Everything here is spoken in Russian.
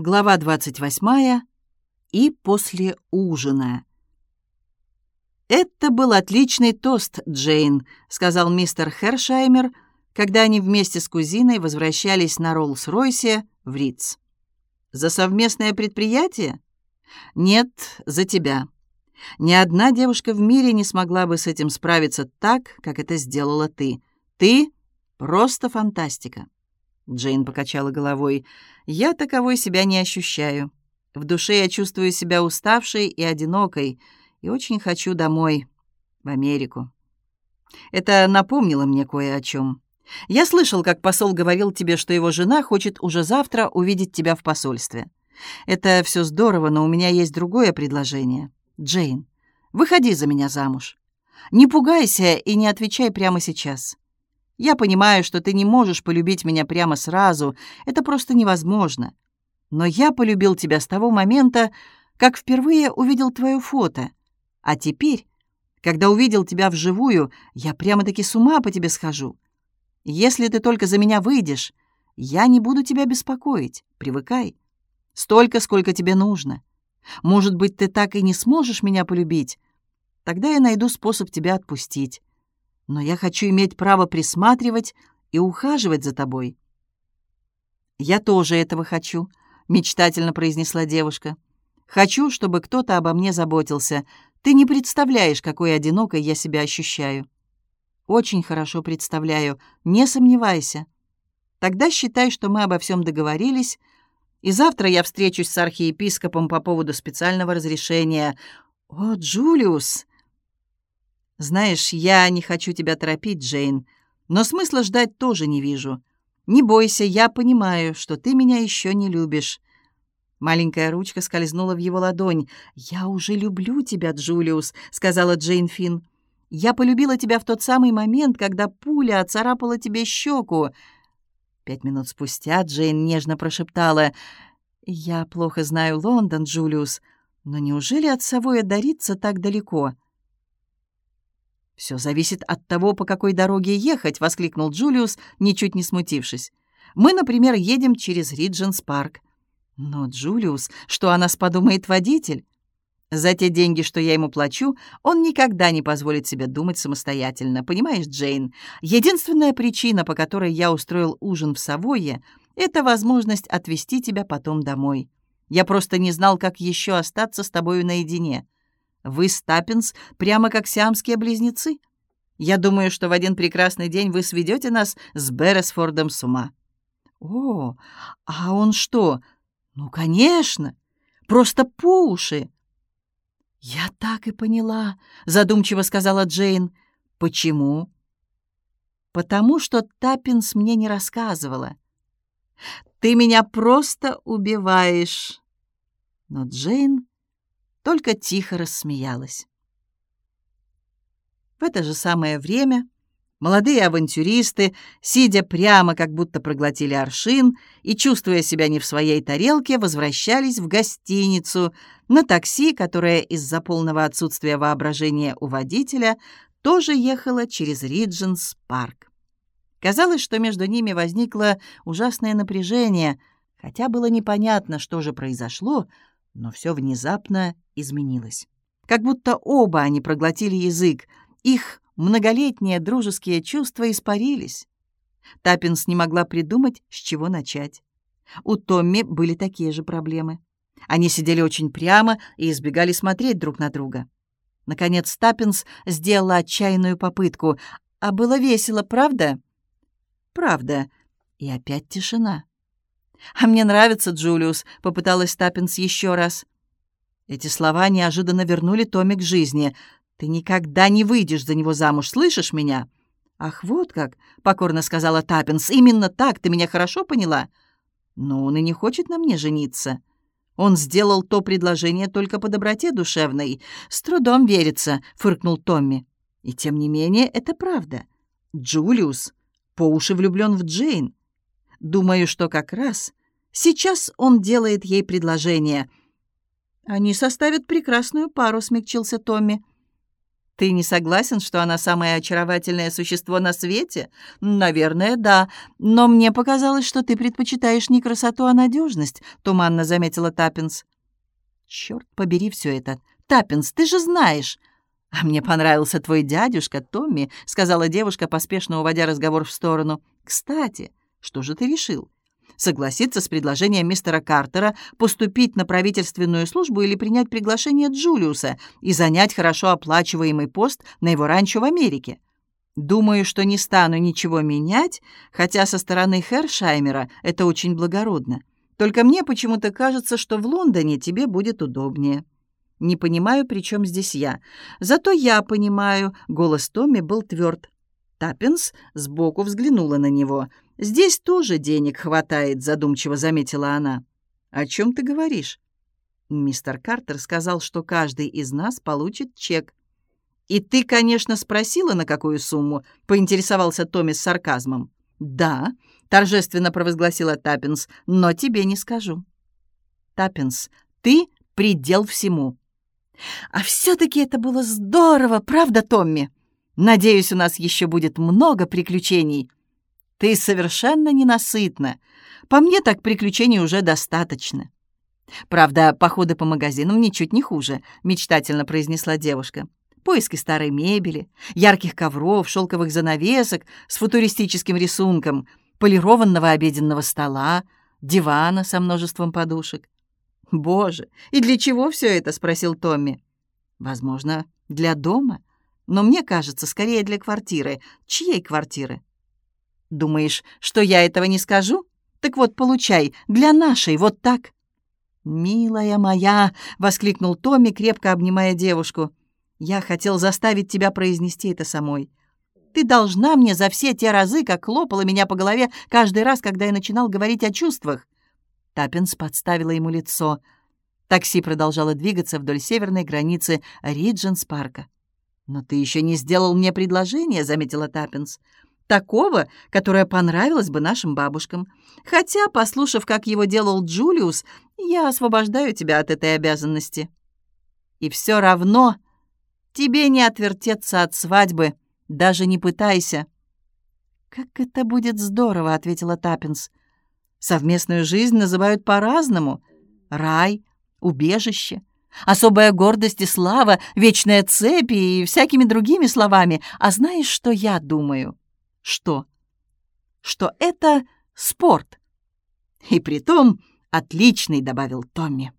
Глава 28. И после ужина. «Это был отличный тост, Джейн», — сказал мистер Хершаймер, когда они вместе с кузиной возвращались на Роллс-Ройсе в Риц. «За совместное предприятие?» «Нет, за тебя. Ни одна девушка в мире не смогла бы с этим справиться так, как это сделала ты. Ты — просто фантастика». Джейн покачала головой. «Я таковой себя не ощущаю. В душе я чувствую себя уставшей и одинокой, и очень хочу домой, в Америку». Это напомнило мне кое о чем. Я слышал, как посол говорил тебе, что его жена хочет уже завтра увидеть тебя в посольстве. Это все здорово, но у меня есть другое предложение. Джейн, выходи за меня замуж. Не пугайся и не отвечай прямо сейчас. Я понимаю, что ты не можешь полюбить меня прямо сразу, это просто невозможно. Но я полюбил тебя с того момента, как впервые увидел твое фото. А теперь, когда увидел тебя вживую, я прямо-таки с ума по тебе схожу. Если ты только за меня выйдешь, я не буду тебя беспокоить. Привыкай. Столько, сколько тебе нужно. Может быть, ты так и не сможешь меня полюбить. Тогда я найду способ тебя отпустить но я хочу иметь право присматривать и ухаживать за тобой». «Я тоже этого хочу», — мечтательно произнесла девушка. «Хочу, чтобы кто-то обо мне заботился. Ты не представляешь, какой одинокой я себя ощущаю». «Очень хорошо представляю, не сомневайся. Тогда считай, что мы обо всем договорились, и завтра я встречусь с архиепископом по поводу специального разрешения. О, Джулиус!» «Знаешь, я не хочу тебя торопить, Джейн, но смысла ждать тоже не вижу. Не бойся, я понимаю, что ты меня еще не любишь». Маленькая ручка скользнула в его ладонь. «Я уже люблю тебя, Джулиус», — сказала Джейн Финн. «Я полюбила тебя в тот самый момент, когда пуля оцарапала тебе щеку». Пять минут спустя Джейн нежно прошептала. «Я плохо знаю Лондон, Джулиус, но неужели от Савоя дариться так далеко?» «Все зависит от того, по какой дороге ехать», — воскликнул Джулиус, ничуть не смутившись. «Мы, например, едем через Ридженс-парк». «Но, Джулиус, что о нас подумает водитель?» «За те деньги, что я ему плачу, он никогда не позволит себе думать самостоятельно. Понимаешь, Джейн, единственная причина, по которой я устроил ужин в Савойе, это возможность отвезти тебя потом домой. Я просто не знал, как еще остаться с тобою наедине». Вы, Стаппинс, прямо как сиамские близнецы. Я думаю, что в один прекрасный день вы сведете нас с Берресфордом с ума». «О, а он что? Ну, конечно, просто по уши». «Я так и поняла», — задумчиво сказала Джейн. «Почему?» «Потому что Таппинс мне не рассказывала». «Ты меня просто убиваешь». Но Джейн только тихо рассмеялась. В это же самое время молодые авантюристы, сидя прямо, как будто проглотили аршин и чувствуя себя не в своей тарелке, возвращались в гостиницу на такси, которое из-за полного отсутствия воображения у водителя тоже ехало через Ридженс-парк. Казалось, что между ними возникло ужасное напряжение, хотя было непонятно, что же произошло, но все внезапно изменилось. Как будто оба они проглотили язык, их многолетние дружеские чувства испарились. Таппинс не могла придумать, с чего начать. У Томми были такие же проблемы. Они сидели очень прямо и избегали смотреть друг на друга. Наконец Таппенс сделала отчаянную попытку. «А было весело, правда?» «Правда». И опять тишина. «А мне нравится Джулиус», — попыталась Таппенс еще раз. Эти слова неожиданно вернули Томми к жизни. «Ты никогда не выйдешь за него замуж, слышишь меня?» «Ах, вот как!» — покорно сказала Таппенс. «Именно так, ты меня хорошо поняла?» «Но он и не хочет на мне жениться. Он сделал то предложение только по доброте душевной. С трудом верится», — фыркнул Томми. «И тем не менее это правда. Джулиус по уши влюблен в Джейн. Думаю, что как раз сейчас он делает ей предложение. «Они составят прекрасную пару», — смягчился Томми. Ты не согласен, что она самое очаровательное существо на свете? Наверное, да. Но мне показалось, что ты предпочитаешь не красоту, а надежность, туманно заметила Таппенс. Черт побери все это. Таппенс, ты же знаешь. «А мне понравился твой дядюшка, Томми», — сказала девушка, поспешно уводя разговор в сторону. «Кстати, что же ты решил? Согласиться с предложением мистера Картера поступить на правительственную службу или принять приглашение Джулиуса и занять хорошо оплачиваемый пост на его ранчо в Америке? Думаю, что не стану ничего менять, хотя со стороны Хершаймера это очень благородно. Только мне почему-то кажется, что в Лондоне тебе будет удобнее». Не понимаю, при чем здесь я. Зато я понимаю. Голос Томми был тверд. Таппинс сбоку взглянула на него. «Здесь тоже денег хватает», — задумчиво заметила она. «О чем ты говоришь?» Мистер Картер сказал, что каждый из нас получит чек. «И ты, конечно, спросила, на какую сумму?» — поинтересовался Томми с сарказмом. «Да», — торжественно провозгласила Таппенс, — «но тебе не скажу». «Таппенс, ты — предел всему. А все-таки это было здорово, правда, Томми? Надеюсь, у нас еще будет много приключений. Ты совершенно ненасытна. По мне так приключений уже достаточно. Правда, походы по магазинам ничуть не хуже, мечтательно произнесла девушка. Поиски старой мебели, ярких ковров, шелковых занавесок с футуристическим рисунком, полированного обеденного стола, дивана со множеством подушек. «Боже, и для чего все это?» — спросил Томми. «Возможно, для дома, но мне кажется, скорее для квартиры. Чьей квартиры?» «Думаешь, что я этого не скажу? Так вот, получай, для нашей, вот так». «Милая моя!» — воскликнул Томми, крепко обнимая девушку. «Я хотел заставить тебя произнести это самой. Ты должна мне за все те разы, как хлопала меня по голове каждый раз, когда я начинал говорить о чувствах. Таппинс подставила ему лицо. Такси продолжало двигаться вдоль северной границы Ридженс-парка. «Но ты еще не сделал мне предложение», — заметила Таппинс. «Такого, которое понравилось бы нашим бабушкам. Хотя, послушав, как его делал Джулиус, я освобождаю тебя от этой обязанности». «И все равно тебе не отвертеться от свадьбы, даже не пытайся». «Как это будет здорово», — ответила Таппинс. Совместную жизнь называют по-разному. Рай, убежище, особая гордость и слава, вечная цепь и всякими другими словами. А знаешь, что я думаю? Что? Что это спорт. И притом отличный, добавил Томми.